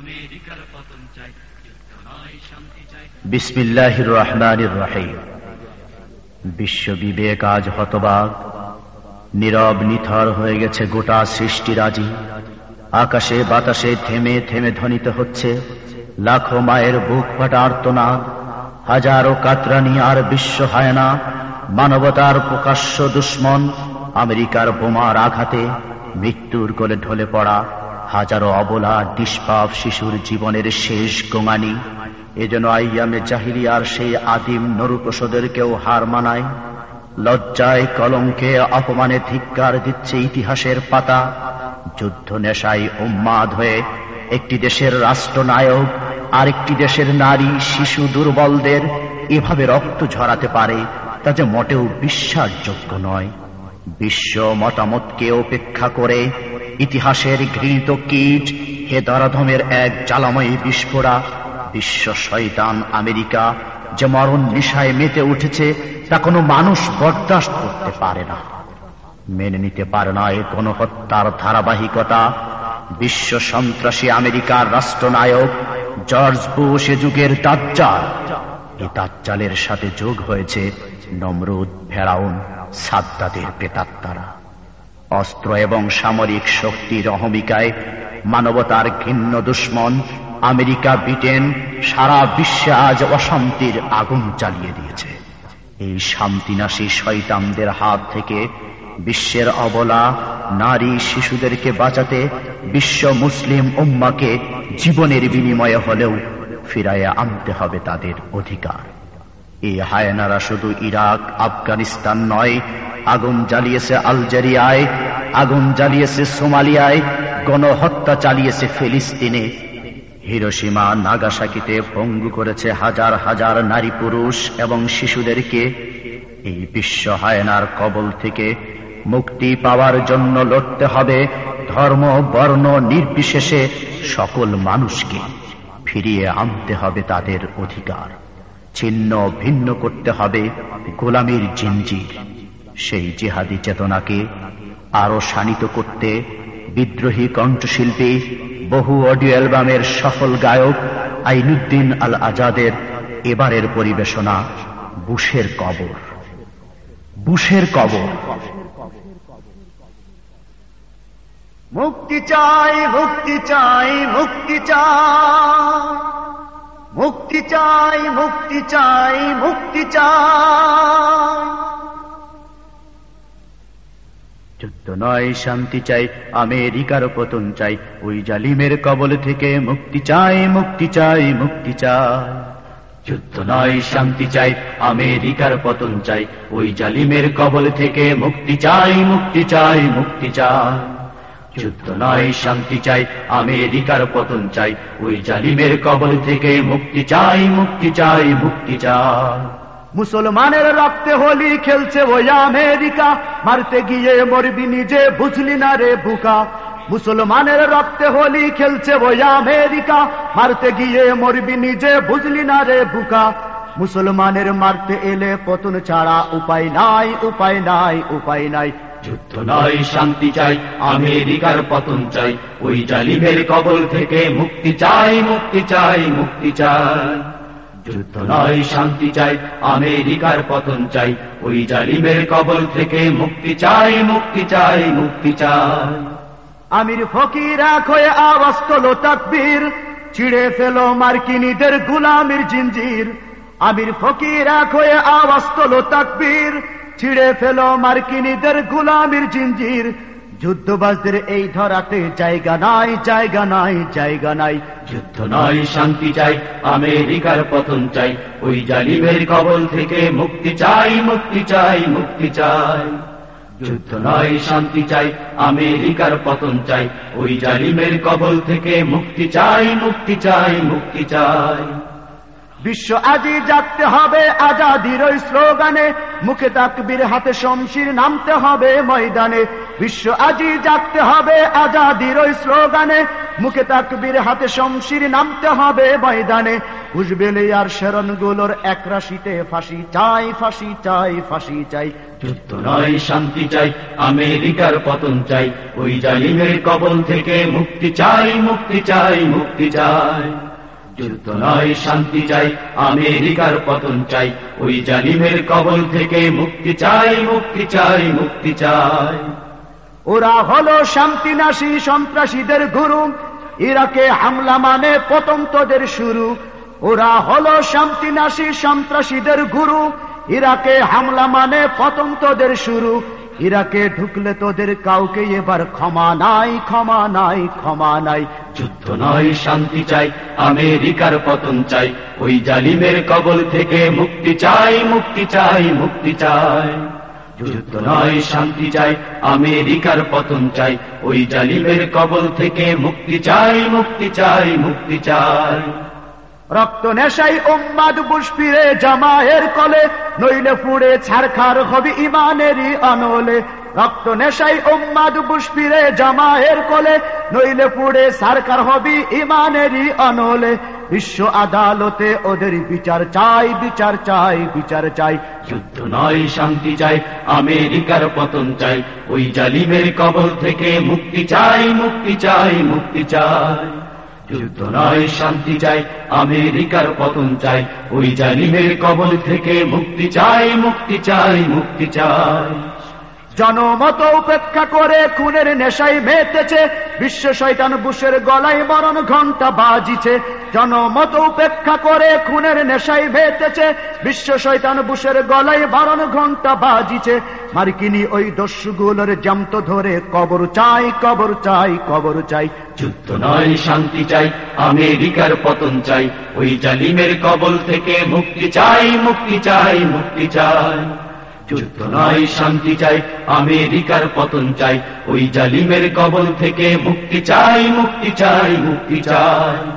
আমেরিকার পতন চাই বিসমিল্লাহির রহমানির রহিম। বিশ্ব বিবেক আজ হতবাগ নীরব নিথর হয়ে গেছে গোটা সৃষ্টিরাজি আকাশে বাতাসে থেমে থেমে ধ্বনিত হচ্ছে। লাখো মায়ের বুক ফাটা আর্তনাদ। হাজারো কাতরানি আর বিশ্ব হয় না মানবতার প্রকাশ্য দুশ্মন আমেরিকার বোমার আঘাতে মৃত্যুর কোলে ঢলে পড়া। হাজারো অবলা নিষ্পাপ শিশুর জীবনের শেষ গোঙানি। এজন্য আইয়ামে জাহিলিয়ার সেই আদিম নরুপ্রসদেরকেও হার মানায়। লজ্জায় কলঙ্কে অপমানে ধিক্কার দিচ্ছে ইতিহাসের পাতা। যুদ্ধ নেশায় উম্মাদ হয়ে একটি দেশের রাষ্ট্রনায়ক, আরেকটি দেশের নারী, শিশু, দুর্বলদের এভাবে রক্ত ঝরাতে পারে, তা যে মোটেও বিশ্বাসযোগ্য নয়। বিশ্ব মতামতকে উপেক্ষা করে ইতিহাসের ঘৃণিত কীট, হে দরাধমের এক জ্বালাময়ী বিস্ফোরা, বিশ্ব শয়তান আমেরিকা যে মরণ নিশায় মেতে উঠেছে, তা কোনো মানুষ বরদাস্ত করতে পারে না। মেনে নিতে পারে না এ গণহত্যার ধারাবাহিকতা। বিশ্ব সন্ত্রাসী আমেরিকার রাষ্ট্রনায়ক জর্জ বুশ এ যুগের দাজ্জাল। এই দাজ্জালের সাথে যোগ হয়েছে নমরুদ, ফেরাউন, সাদ্দাদের পেতাত্তারা অস্ত্র এবং সামরিক শক্তির অহমিকায় মানবতার ঘিন্ন দুশ্মন আমেরিকা, ব্রিটেন, সারা বিশ্বে আজ অশান্তির আগুন জ্বালিয়ে দিয়েছে। এই শান্তিনাশী শয়তানদের হাত থেকে বিশ্বের অবলা নারী শিশুদেরকে বাঁচাতে বিশ্ব মুসলিম উম্মাকে জীবনের বিনিময়ে হলেও ফিরাইয়ে আনতে হবে তাদের অধিকার। এই হায়নারা শুধু ইরাক, আফগানিস্তান নয় আগুন জ্বালিয়েছে আলজেরিয়ায়, আগুন জ্বালিয়েছে সোমালিয়ায়, গণহত্যা চালিয়েছে ফিলিস্তিনে। হিরোসীমা নাগাসাকিতে পঙ্গু করেছে হাজার হাজার নারী পুরুষ এবং শিশুদেরকে। এই বিশ্ব হায়নার কবল থেকে মুক্তি পাওয়ার জন্য লড়তে হবে ধর্ম, বর্ণ, নির্বিশেষে সকল মানুষকে। ফিরিয়ে আনতে হবে তাদের অধিকার। ছিন্ন ভিন্ন করতে হবে গোলামীর জিঞ্জির। সেই জেহাদি চেতনাকে আরও শানিত করতে বিদ্রোহী কণ্ঠশিল্পী বহু অডিও অ্যালবামের সফল গায়ক আইনুদ্দিন আল আজাদের এবারের পরিবেশনা, বুশের কবর। বুশের কবর। মুক্তি চাই মুক্তি চাই মুক্তি চাই। মুক্তি চাই মুক্তি চাই মুক্তি চাই। যুদ্ধ নয়, শান্তি চাই, আমেরিকার পতন চাই। ওই জালিমের কবল থেকে মুক্তি চাই মুক্তি চাই মুক্তি চাই। যুদ্ধ নয়, শান্তি চাই, আমেরিকার পতন চাই। ওই জালিমের কবল থেকে মুক্তি চাই মুক্তি চাই মুক্তি চাই। যুদ্ধ নয়, শান্তি চাই, আমেরিকার পতন চাই। ওই জালিমের কবল থেকে মুক্তি চাই মুক্তি চাই মুক্তি চাই। মুসলমানের রক্তে হোলি খেলছে ওই আমেরিকা। মারতে গিয়ে মরবি নিজে, বুঝলি না রে বুকা। মুসলমানের রক্তে হোলি খেলছে ওই আমেরিকা। মারতে গিয়ে মরবি নিজে, বুঝলি না রে বুকা। মুসলমানের মারতে এলে পতন ছাড়া উপায় নাই উপায় নাই উপায় নাই। যুদ্ধ নয় শান্তি চাই, আমেরিকার পতন চাই। ওই জালিমের কবল থেকে মুক্তি চাই মুক্তি চাই মুক্তি চাই। যুদ্ধ নয়, শান্তি চাই, আমেরিকার পতন চাই। ওই জালিমের কবল থেকে মুক্তি চাই মুক্তি চাই মুক্তি চাই। আমির ফকির হয়ে আওয়াজ তোলো তাকবীর। ছিঁড়ে ফেলো মার্কিনীদের গুলামির জিঞ্জির। আমির ফকির হয়ে আওয়াজ তোলো তাকবীর। ছিঁড়ে ফেলো মার্কিনীদের গুলামির জিঞ্জির। যুদ্ধবাজদের এই ধরাতে জায়গা নাই জায়গা নাই জায়গা নাই। যুদ্ধ নয়, শান্তি চাই, আমেরিকার পতন চাই। ওই জালিমের কবল থেকে মুক্তি চাই মুক্তি চাই মুক্তি চাই। যুদ্ধ নয়, শান্তি চাই, আমেরিকার পতন চাই। ওই জালিমের কবল থেকে মুক্তি চাই মুক্তি চাই মুক্তি চাই। বিশ্ব আজি জাগতে হবে, আজাদির ওই স্লোগানে। মুখে তাকবীর, হাতে শমশির নামতে হবে ময়দানে। বিশ্ব আজি জাগতে হবে, আজাদির ওই স্লোগানে। মুখে তাকবীর, হাতে শমশির নামতে হবে ময়দানে। বুঝবেলে আর শেরনগুলোর এক রাশিতে ফাঁসি চাই ফাঁসি চাই ফাঁসি চাই। যুদ্ধ নয়, শান্তি চাই, আমেরিকার পতন চাই। ওই জালিমের কবল থেকে মুক্তি চাই মুক্তি চাই মুক্তি চাই। যুদ্ধ নয়, শান্তি চাই, আমেরিকার পতন চাই। ওই জালিমের কবল থেকে মুক্তি চাই মুক্তি চাই মুক্তি চাই। ওরা হলো শান্তি শান্তিনাশী সন্ত্রাসীদের গুরু। ইরাকে হামলা মানে পতন তোদের শুরু। ওরা হলো শান্তি শান্তিনাশী সন্ত্রাসীদের গুরু। ইরাকে হামলা মানে পতন তোদের শুরু। ইরাকে ঢুকলে তোদের কাউকে এবার ক্ষমা নাই ক্ষমা নাই ক্ষমা নাই। যুদ্ধ নয়, শান্তি চাই, আমেরিকার পতন চাই। ওই জালিমের কবল থেকে মুক্তি চাই মুক্তি চাই মুক্তি চাই। যুদ্ধ নয়, শান্তি চাই, আমেরিকার পতন চাই। ওই জালিমের কবল থেকে মুক্তি চাই মুক্তি চাই মুক্তি চাই। রক্ত নেশাই উম্মাদ বুসপিরে জামায়ের কলে, নইলে পুড়ে ছারখার হবে ইমানেরই অনলে রক্ত নেশাই উম্মাদ বুসপিরে জামায়ের কলে, নইলে পুড়ে সারকার হবি ইমানেরই অনলে বিশ্ব আদালতে ওদের বিচার চাই বিচার চাই বিচার চাই। যুদ্ধ নয়, শান্তি চাই, আমেরিকার পতন চাই। ওই জালিমের কবল থেকে মুক্তি চাই মুক্তি চাই মুক্তি চাই। যুদ্ধ নয়, শান্তি চাই, আমেরিকার পতন চাই, ওই জালিমের কবল থেকে মুক্তি চাই মুক্তি চাই মুক্তি চাই। জনমত উপেক্ষা করে খুনের নেশাই মেতেছে, বিশ্ব শৈতান বুশের গলায় মরণ ঘণ্টা বাজিছে। জনমত উপেক্ষা করে খুনের নেশাই মেতেছে, বিশ্ব শৈতান বুশের গলায় মরণ ঘণ্টা বাজিছে। মার্কিনী ওই দস্যুগুলোর জামত ধরে, কবর চাই কবর চাই কবর চাই। যুদ্ধ নয়, শান্তি চাই, আমেরিকার পতন চাই। ওই জালিমের কবল থেকে মুক্তি চাই মুক্তি চাই মুক্তি চাই। যুদ্ধ নয়, শান্তি চাই, আমেরিকার পতন চাই। ওই জালিমের কবল থেকে মুক্তি চাই মুক্তি চাই মুক্তি চাই।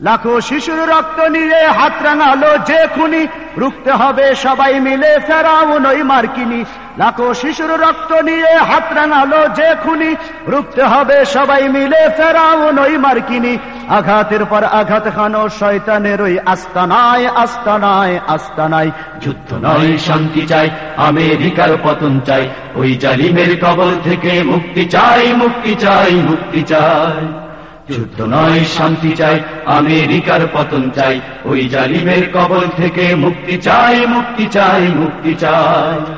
লাখো শিশুর রক্ত নিয়ে হাত রাঙালো যে খুনি। রুখতে হবে সবাই মিলে ফেরাও নই মার্কিনি। লাখো শিশুর রক্ত নিয়ে হাত রাঙালো যে খুনি। রুখতে হবে সবাই মিলে ফেরাও নই মার্কিনি। আঘাতের পর আঘাত খানো শয়তানের ওই আস্তানায় আস্তানায় আস্তানায়। যুদ্ধ নয়, শান্তি চাই, আমেরিকার পতন চাই। ওই জালিমের কবল থেকে মুক্তি চাই মুক্তি চাই মুক্তি চাই। যুদ্ধ নয়, শান্তি চাই, আমেরিকার পতন চাই। ওই জালিমের কবল থেকে মুক্তি চাই মুক্তি চাই মুক্তি চাই।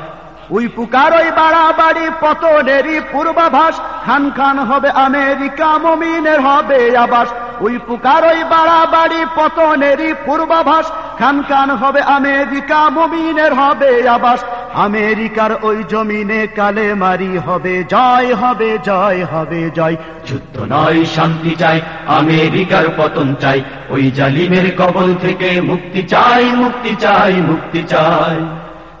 ওই পুকার ওই বাড়াবাড়ি পতনেরই পূর্বাভাস। খান খান হবে আমেরিকা, মমিনের হবে আবাস। ওই পুকার ওই বাড়াবাড়ি পতনেরই পূর্বাভাস। খান খান হবে আমেরিকা, মমিনের হবে আবাস। আমেরিকার ওই জমিনে কালে মারি হবে, জয় হবে জয় হবে, জয়। যুদ্ধ নয়, শান্তি চাই, আমেরিকার পতন চাই। ওই জালিমের কবল থেকে মুক্তি চাই মুক্তি চাই মুক্তি চাই।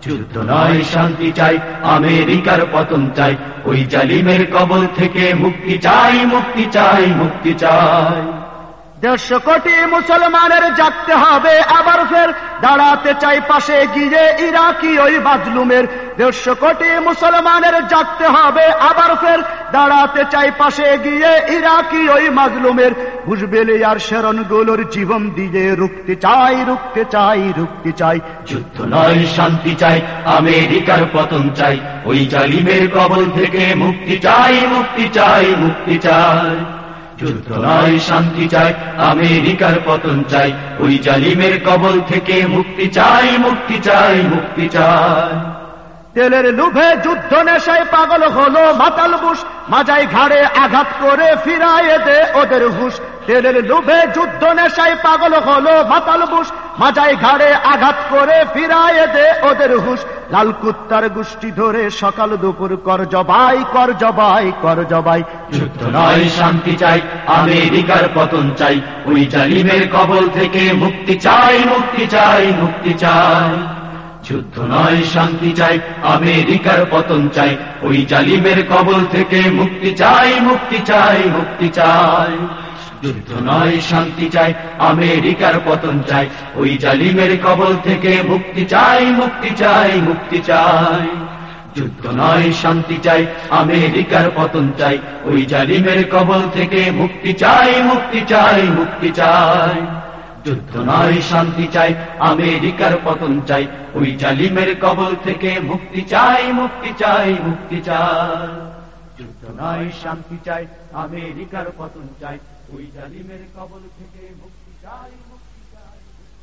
যুদ্ধ নয়, শান্তি চাই, আমেরিকার পতন চাই। ওই জালিমের কবল থেকে মুক্তি চাই মুক্তি চাই মুক্তি চাই। দেড়শো কোটি মুসলমানের জাগতে হবে আবার ফের দাঁড়াতে চাই পাশে গিয়ে ইরাকি ওই বাজলুমের দেড়শো কোটি মুসলমানের জাগতে হবে আবার ফের দাঁড়াতে চাই পাশে গিয়ে ইরাকি ওই মাজলুমের। বুঝবেলে আর শেরনগুলোর জীবন দিয়ে রুখতে চাই রুখতে চাই রুখতে চাই। যুদ্ধ নয়, শান্তি চাই, আমেরিকার পতন চাই। ওই জালিমের কবল থেকে মুক্তি চাই মুক্তি চাই মুক্তি চাই। যুদ্ধ নয়, শান্তি চাই, আমেরিকার পতন চাই। ওই জালিমের কবল থেকে মুক্তি চাই মুক্তি চাই মুক্তি চাই। তেলের লুভে যুদ্ধ নেশায় পাগল হলো মাতাল বুস মাজাই ঘাড়ে আঘাত করে ফিরায় দে ওদের হুশ। তেলের লুভে যুদ্ধ নেশায় পাগল হলো মাতাল বুস মাজাই ঘাড়ে আঘাত করে ফিরায় দে ওদের হুশ। লাল কুত্তার গোষ্ঠী ধরে সকাল দুপুর, কর জবাই কর জবাই কর জবাই। যুদ্ধ নয়, শান্তি চাই, আমেরিকার পতন চাই। ওই জালিমের কবল থেকে মুক্তি চাই মুক্তি চাই মুক্তি চাই। যুদ্ধ নয়, শান্তি চাই, আমেরিকার পতন চাই। ওই জালিমের কবল থেকে মুক্তি চাই মুক্তি চাই মুক্তি চাই। যুদ্ধ নয়, শান্তি চাই, আমেরিকার পতন চাই। ওই জালিমের কবল থেকে মুক্তি চাই মুক্তি চাই মুক্তি চাই। যুদ্ধ নয়, শান্তি চাই, আমেরিকার পতন চাই। ওই জালিমের কবল থেকে মুক্তি চাই মুক্তি চাই মুক্তি চাই। যুদ্ধ নয়, শান্তি চাই, আমেরিকার পতন চাই। ওই জালিমের কবল থেকে মুক্তি চাই মুক্তি চাই মুক্তি চাই। যুদ্ধ নয়, শান্তি চাই, আমেরিকার পতন চাই। ওই জালিমের কবল থেকে মুক্তি চাই।